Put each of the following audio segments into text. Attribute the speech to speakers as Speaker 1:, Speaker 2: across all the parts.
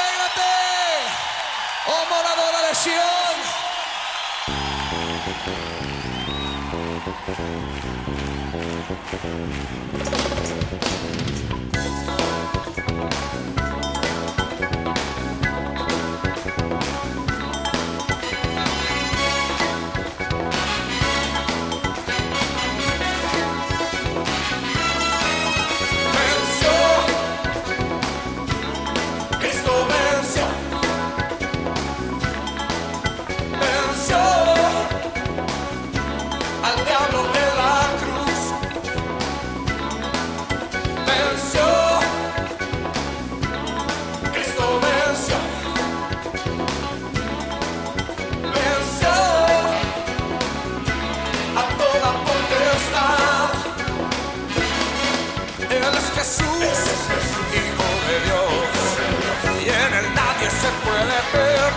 Speaker 1: alégrate, oh moradora de Sion.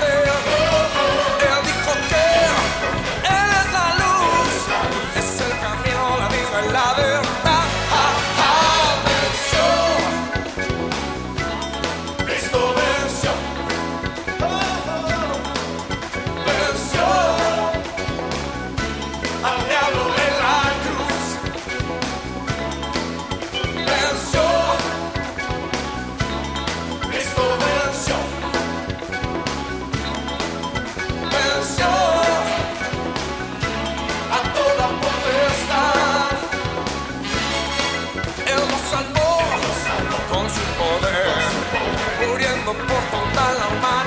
Speaker 1: like. 我放胆浪漫。